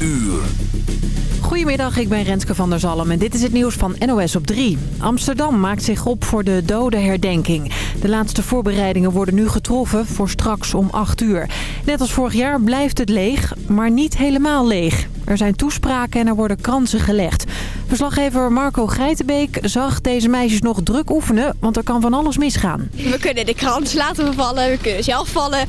uur. Goedemiddag, ik ben Renske van der Zalm en dit is het nieuws van NOS op 3. Amsterdam maakt zich op voor de dodenherdenking. De laatste voorbereidingen worden nu getroffen voor straks om 8 uur. Net als vorig jaar blijft het leeg, maar niet helemaal leeg. Er zijn toespraken en er worden kransen gelegd. Verslaggever Marco Geitenbeek zag deze meisjes nog druk oefenen, want er kan van alles misgaan. We kunnen de krans laten vallen, we kunnen zelf vallen.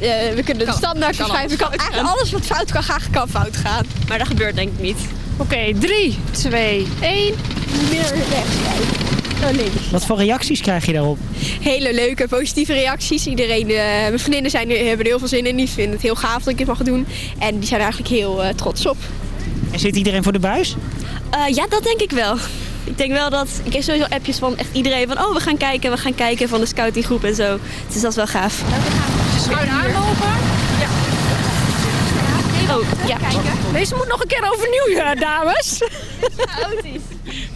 Eh, we kunnen de standaard verschuiven. Kan, eigenlijk alles wat fout kan gaan, kan fout gaan. Maar dat gebeurt denk ik niet. Oké, 3, 2, 1. Meer rechts links. Wat voor reacties krijg je daarop? Hele leuke, positieve reacties. Iedereen, eh, mijn vriendinnen zijn, hebben er heel veel zin in. Die vinden het heel gaaf dat ik dit mag doen. En die zijn er eigenlijk heel eh, trots op. En zit iedereen voor de buis? Eh, ja, dat denk ik wel. Ik denk wel dat... Ik kreeg sowieso appjes van echt iedereen van... Oh, we gaan kijken, we gaan kijken van de scoutinggroep en zo. Dus dat is wel gaaf. Schuin aanlopen. Oh, ja. Deze moet nog een keer overnieuw, ja, dames.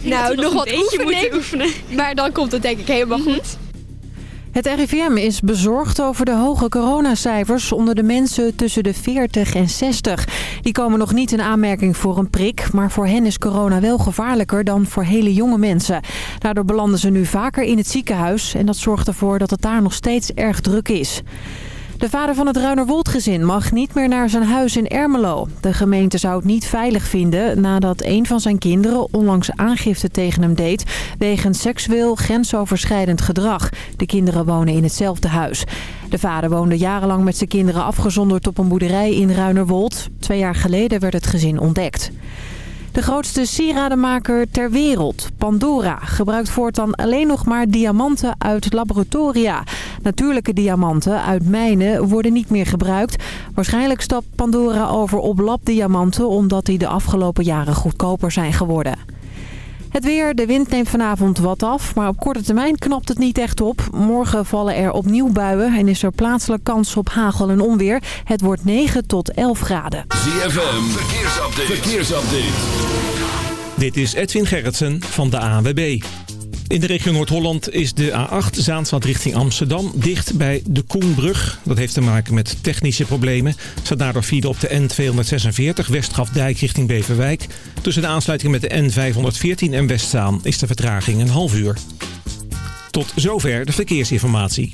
Nou, nog wat oefening. oefenen. Maar dan komt het denk ik helemaal goed. Het RIVM is bezorgd over de hoge coronacijfers onder de mensen tussen de 40 en 60. Die komen nog niet in aanmerking voor een prik, maar voor hen is corona wel gevaarlijker dan voor hele jonge mensen. Daardoor belanden ze nu vaker in het ziekenhuis en dat zorgt ervoor dat het daar nog steeds erg druk is. De vader van het Ruinerwold-gezin mag niet meer naar zijn huis in Ermelo. De gemeente zou het niet veilig vinden nadat een van zijn kinderen onlangs aangifte tegen hem deed... wegens seksueel grensoverschrijdend gedrag. De kinderen wonen in hetzelfde huis. De vader woonde jarenlang met zijn kinderen afgezonderd op een boerderij in Ruinerwold. Twee jaar geleden werd het gezin ontdekt. De grootste sieradenmaker ter wereld, Pandora, gebruikt voortaan alleen nog maar diamanten uit laboratoria. Natuurlijke diamanten uit mijnen worden niet meer gebruikt. Waarschijnlijk stapt Pandora over op labdiamanten omdat die de afgelopen jaren goedkoper zijn geworden. Het weer, de wind neemt vanavond wat af, maar op korte termijn knapt het niet echt op. Morgen vallen er opnieuw buien en is er plaatselijk kans op hagel en onweer. Het wordt 9 tot 11 graden. ZFM, verkeersupdate. verkeersupdate. Dit is Edwin Gerritsen van de ANWB. In de regio Noord-Holland is de A8 Zaanstad richting Amsterdam dicht bij de Koenbrug. Dat heeft te maken met technische problemen. Staat daardoor file op de N246 Westgrafdijk richting Beverwijk. Tussen de aansluiting met de N514 en Westzaan is de vertraging een half uur. Tot zover de verkeersinformatie.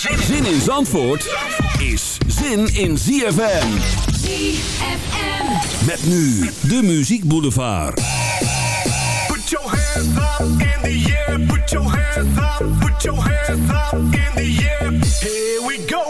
Zin in Zandvoort is zin in ZFM. ZFM. Met nu de Muziek Boulevard. Put your hands up in the air. Put your hands up. Put your hands up in the air. Here we go.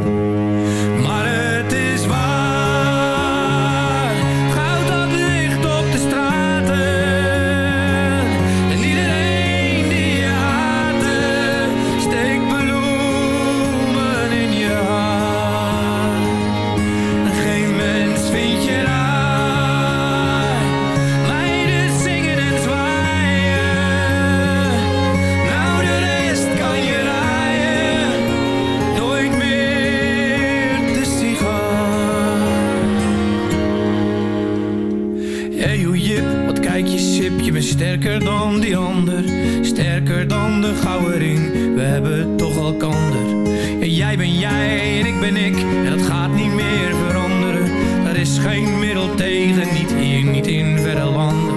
Sterker dan die ander, sterker dan de gouden. We hebben toch elkander. En jij ben jij en ik ben ik. En dat gaat niet meer veranderen. Er is geen middel tegen, niet hier, niet in verre landen.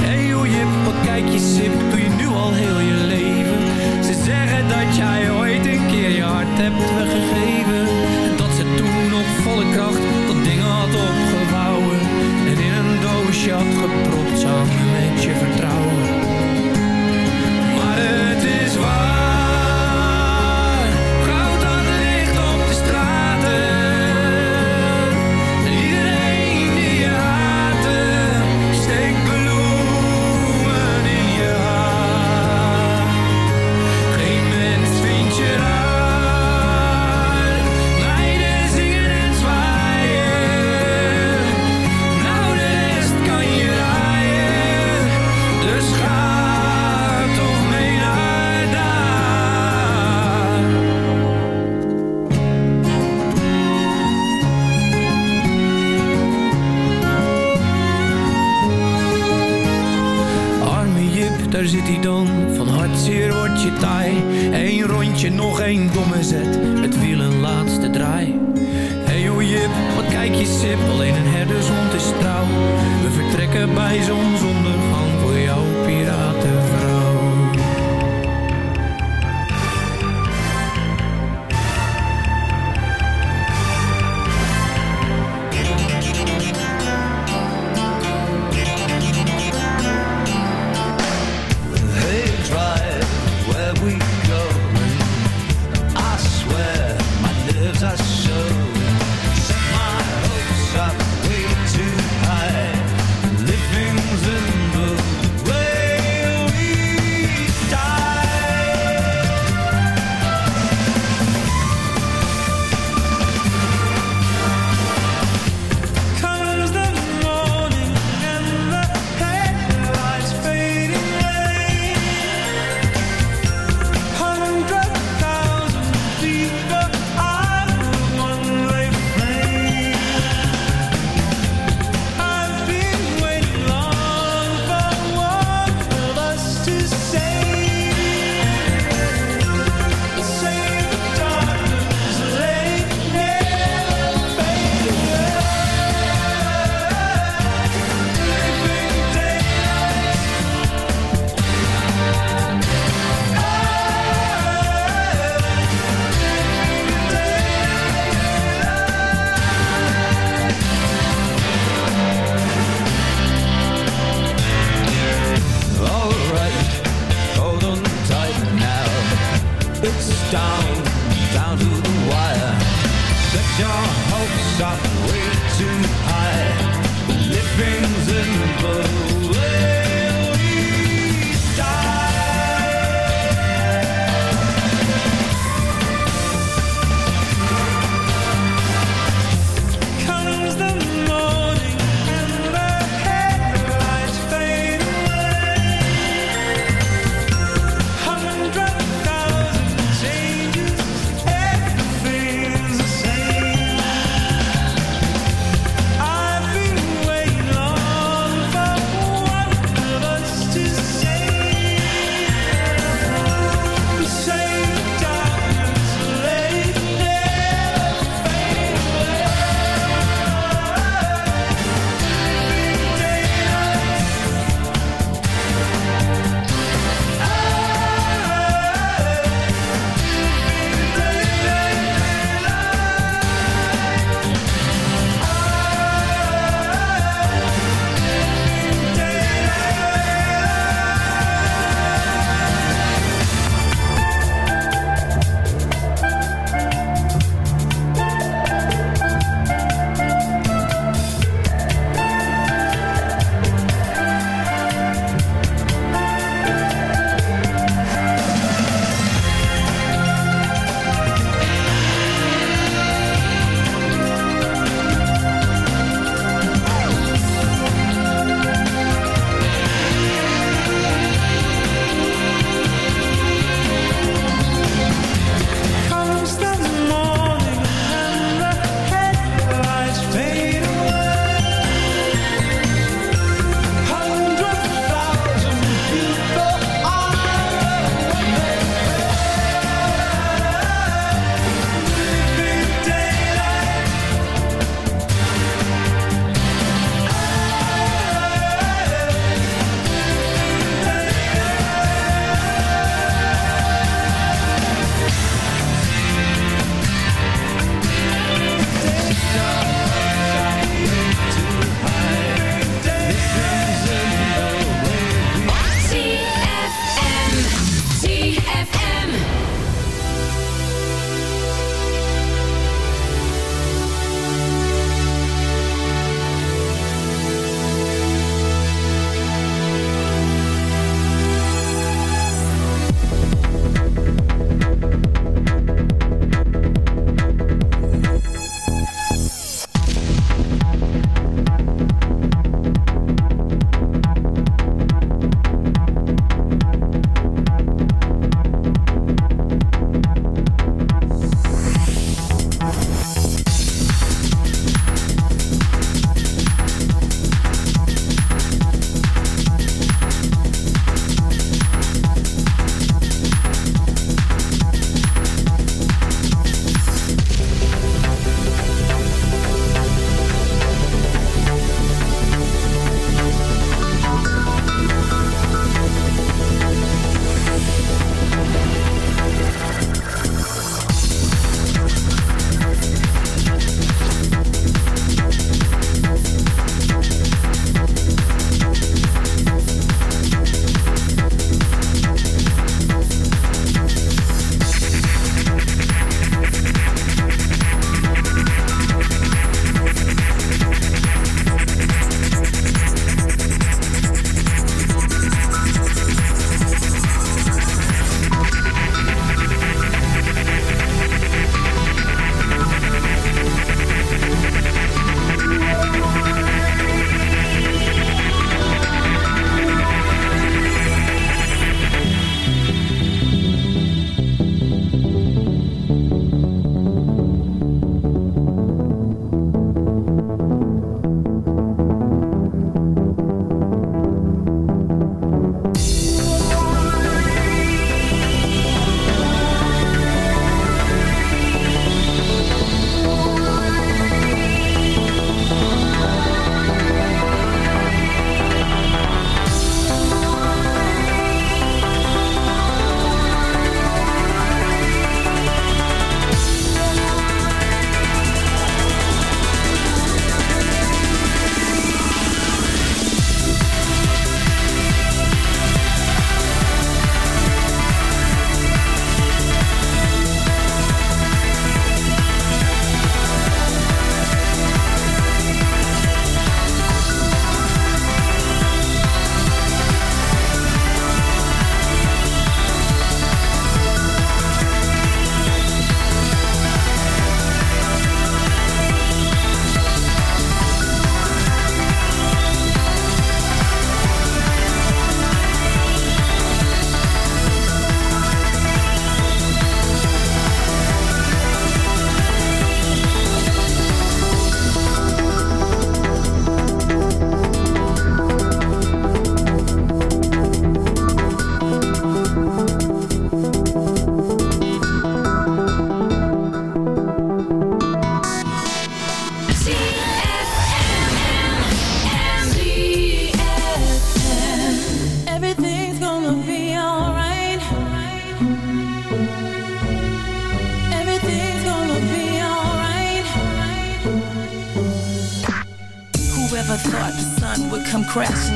Hey hoe jip, wat kijk je sip, doe je nu al heel je leven. Ze zeggen dat jij ooit een keer je hart hebt weggegeven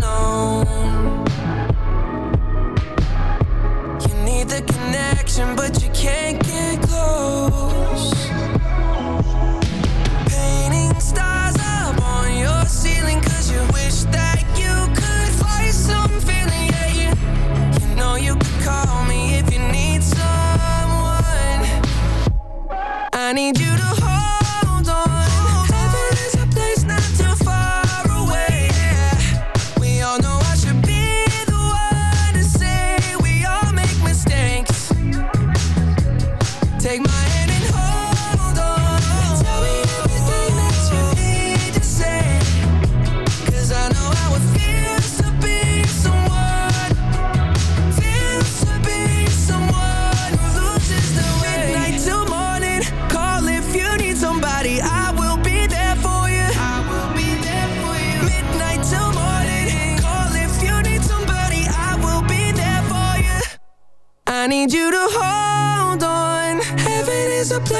know.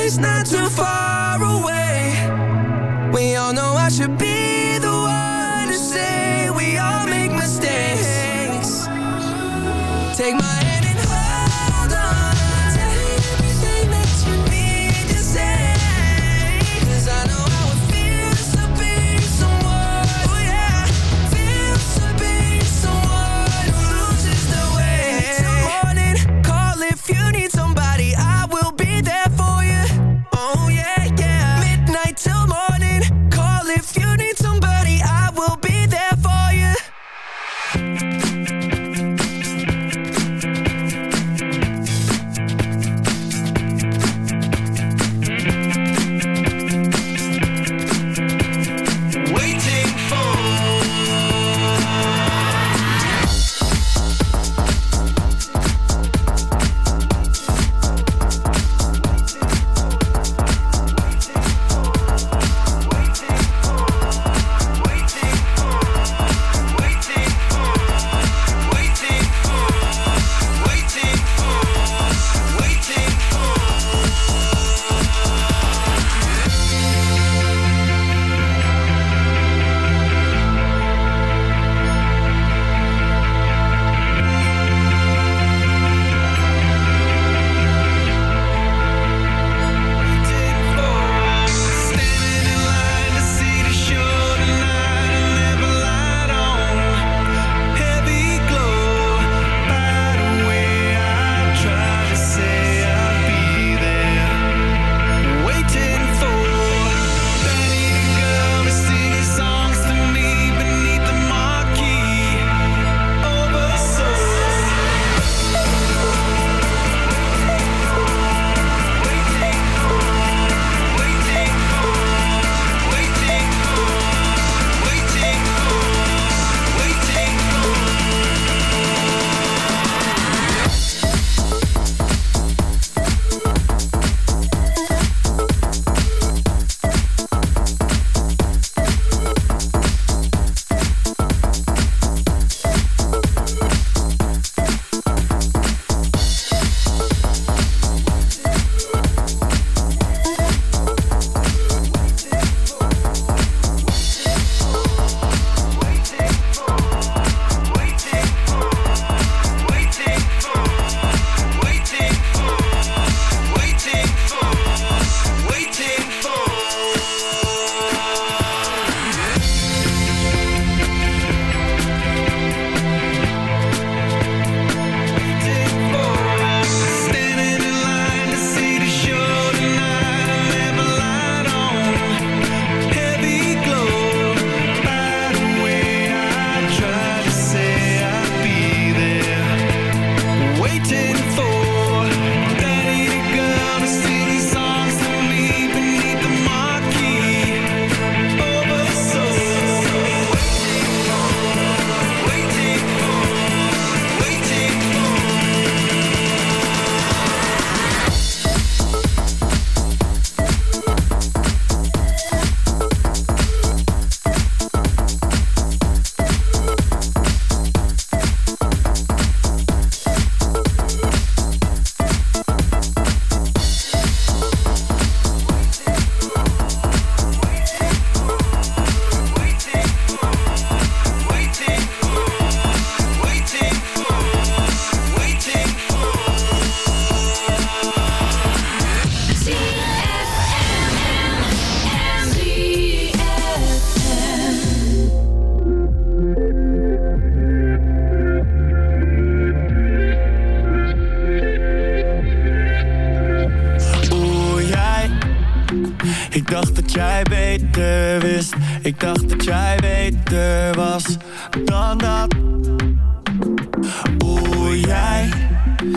Place not too far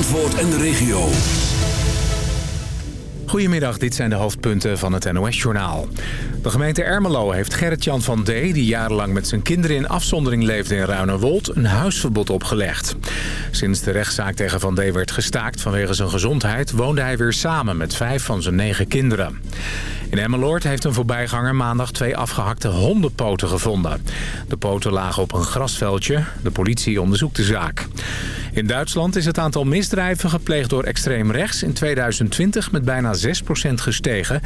Zandvoort en de regio. Goedemiddag, dit zijn de hoofdpunten van het NOS-journaal. De gemeente Ermelo heeft Gerrit-Jan van D., die jarenlang met zijn kinderen in afzondering leefde in Ruinerwold, een huisverbod opgelegd. Sinds de rechtszaak tegen Van D. werd gestaakt vanwege zijn gezondheid, woonde hij weer samen met vijf van zijn negen kinderen. In Emmeloord heeft een voorbijganger maandag twee afgehakte hondenpoten gevonden. De poten lagen op een grasveldje. De politie onderzoekt de zaak. In Duitsland is het aantal misdrijven gepleegd door extreem rechts in 2020 met bijna 6% gestegen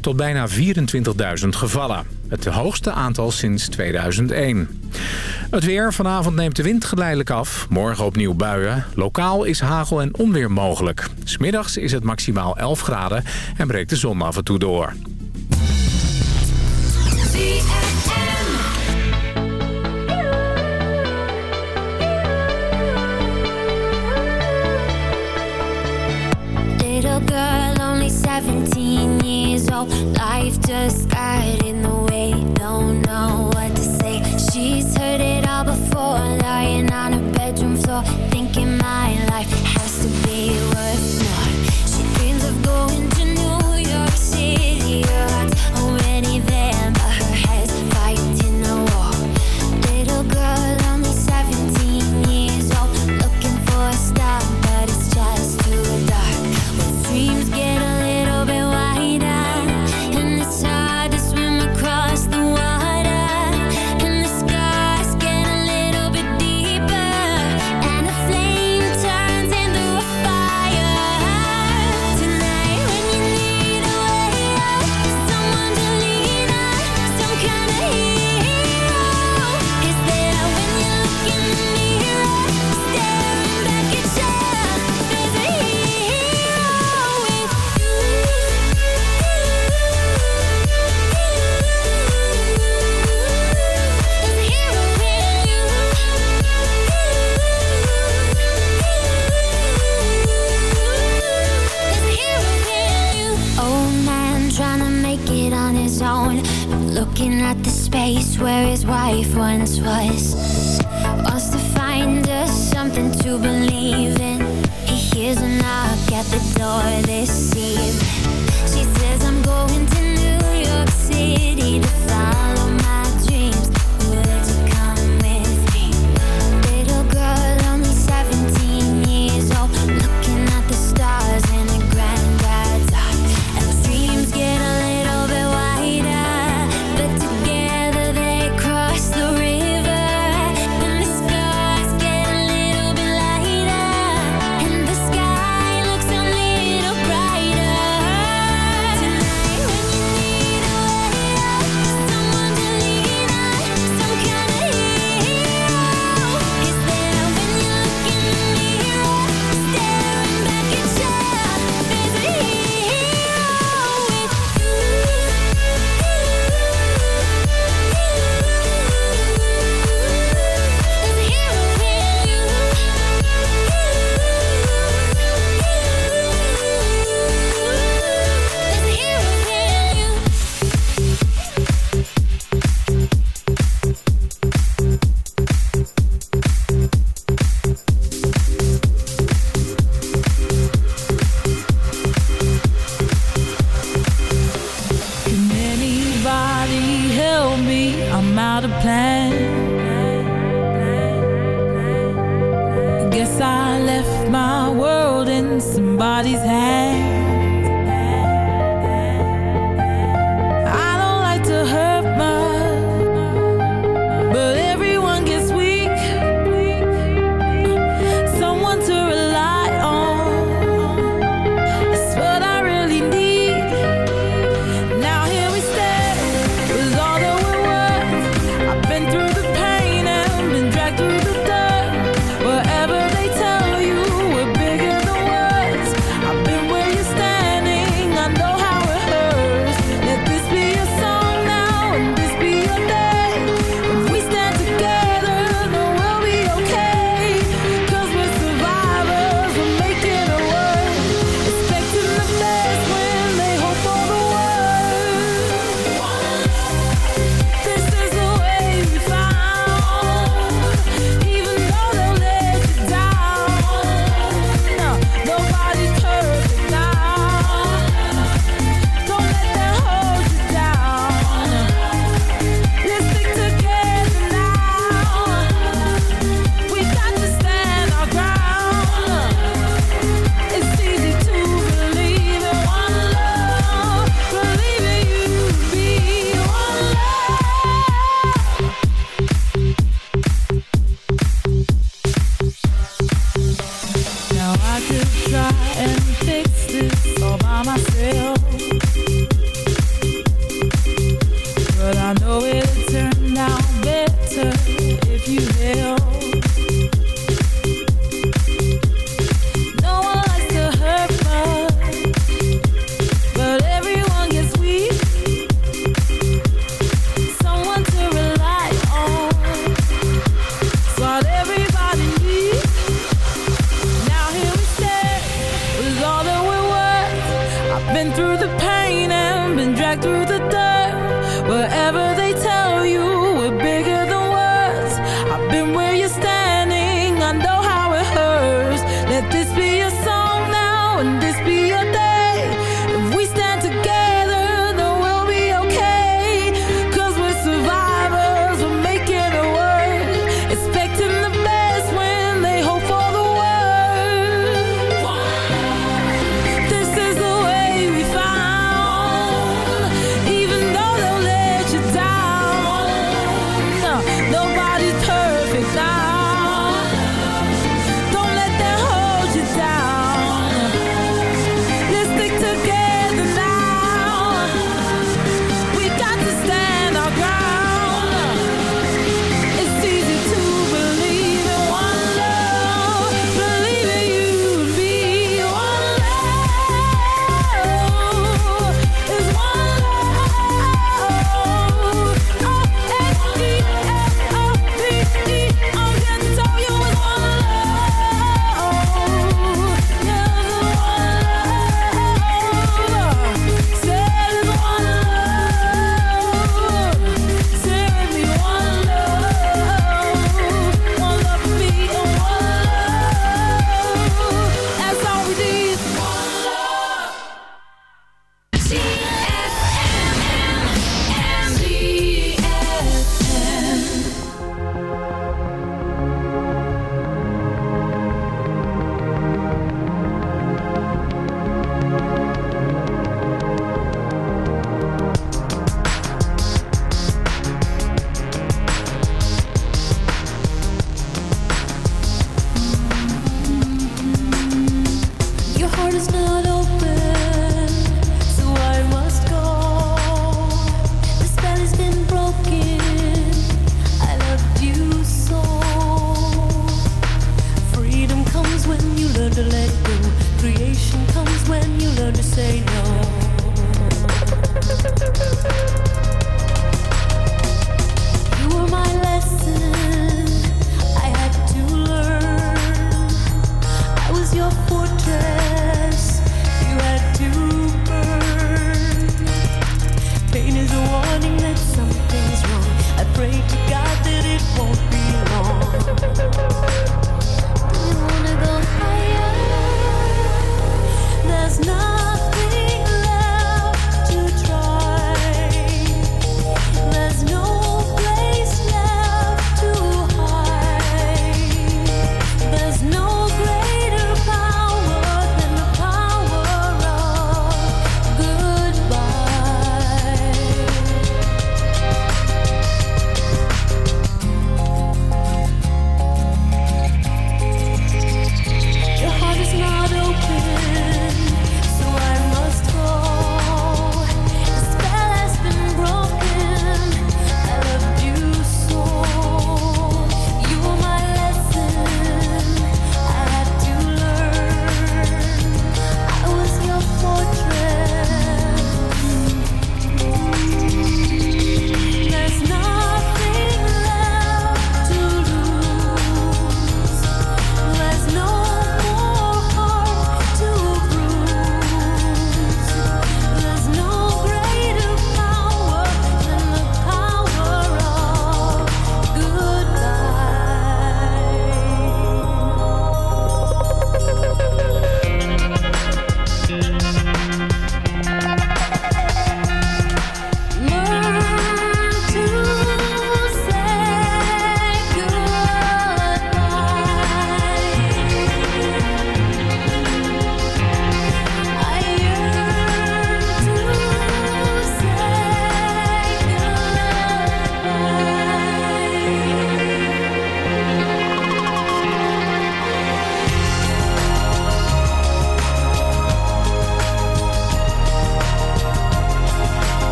tot bijna 24.000 gevallen. Het hoogste aantal sinds 2001. Het weer. Vanavond neemt de wind geleidelijk af. Morgen opnieuw buien. Lokaal is hagel en onweer mogelijk. Smiddags is het maximaal 11 graden en breekt de zon af en toe door.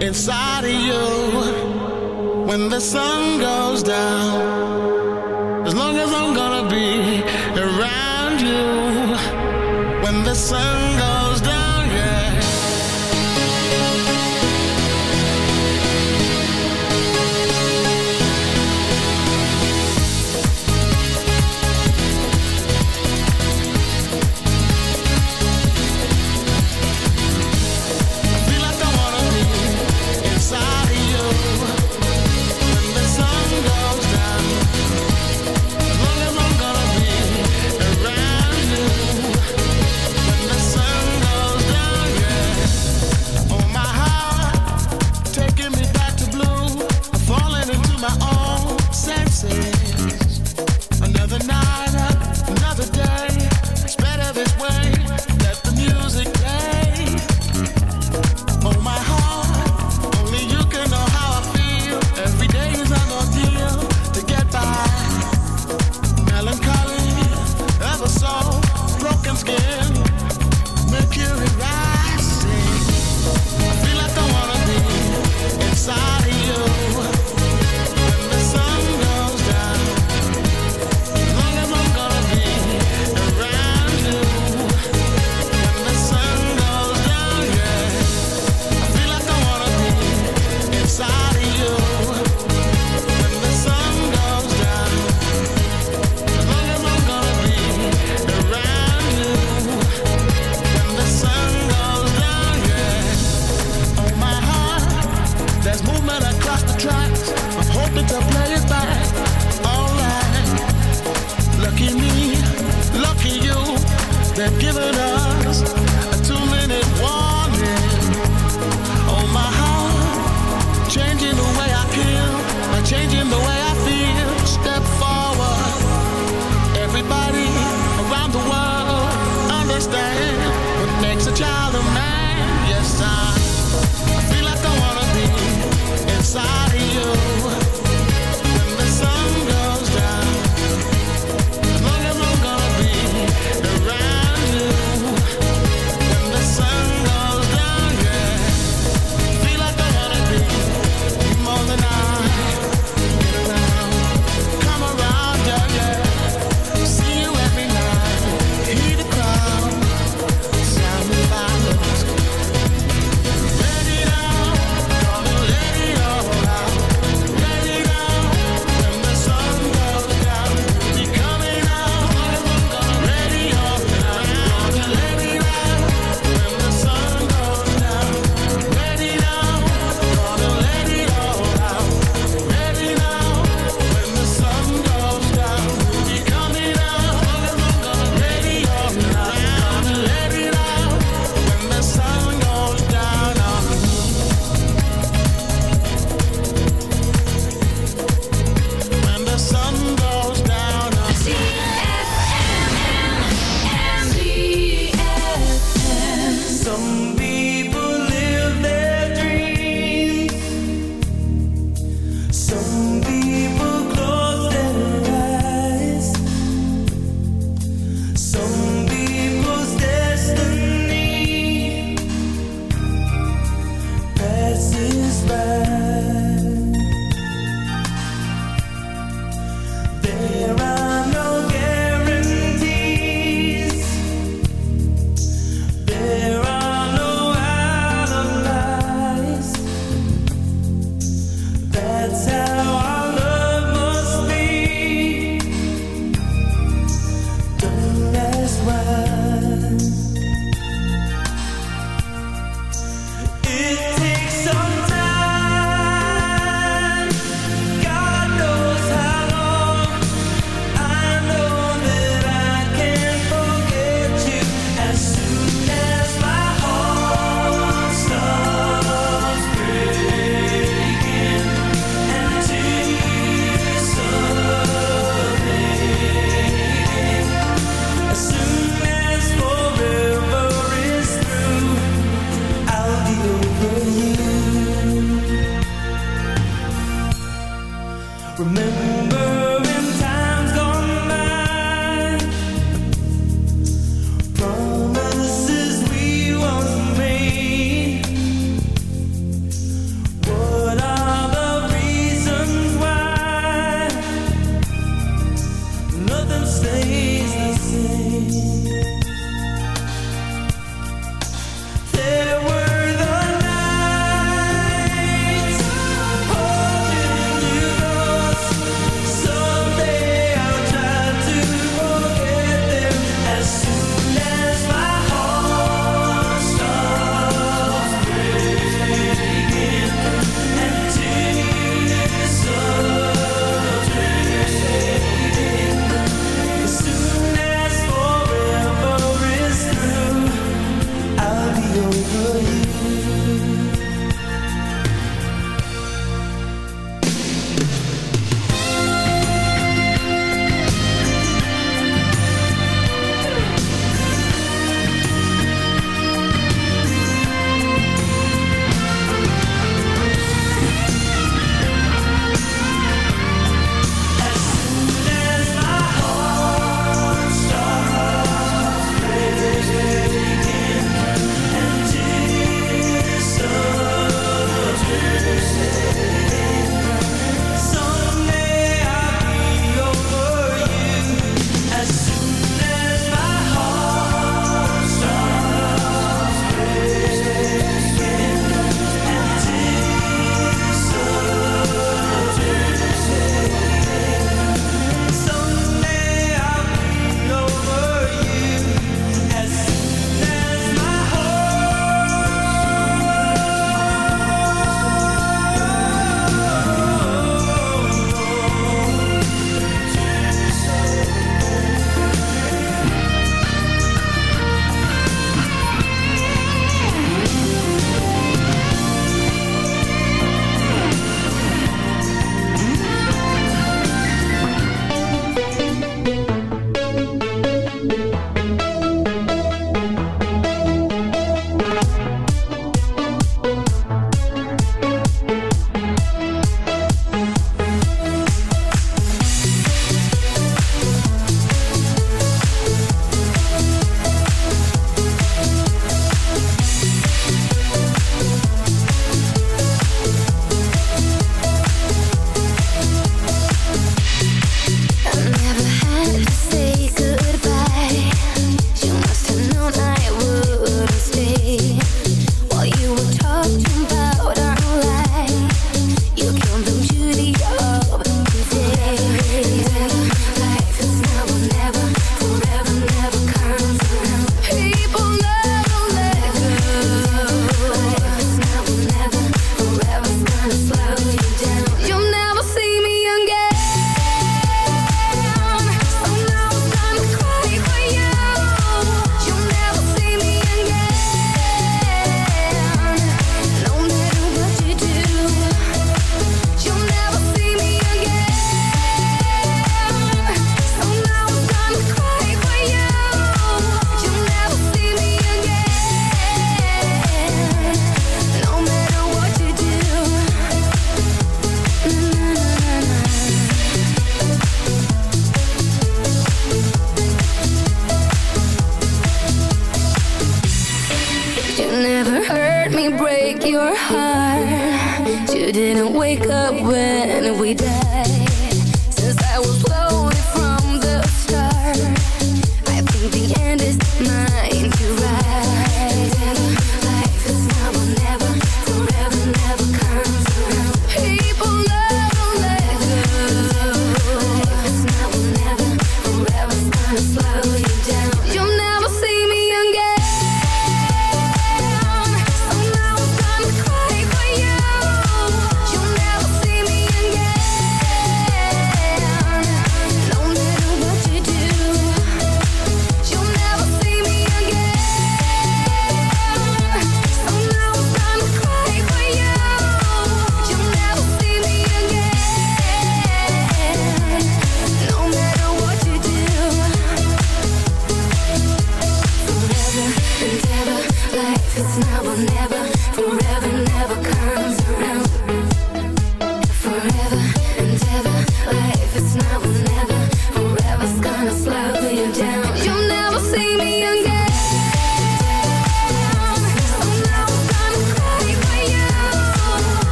inside of you when the sun goes down. I'm hoping to play it back. Alright. Lucky me, lucky you. They're giving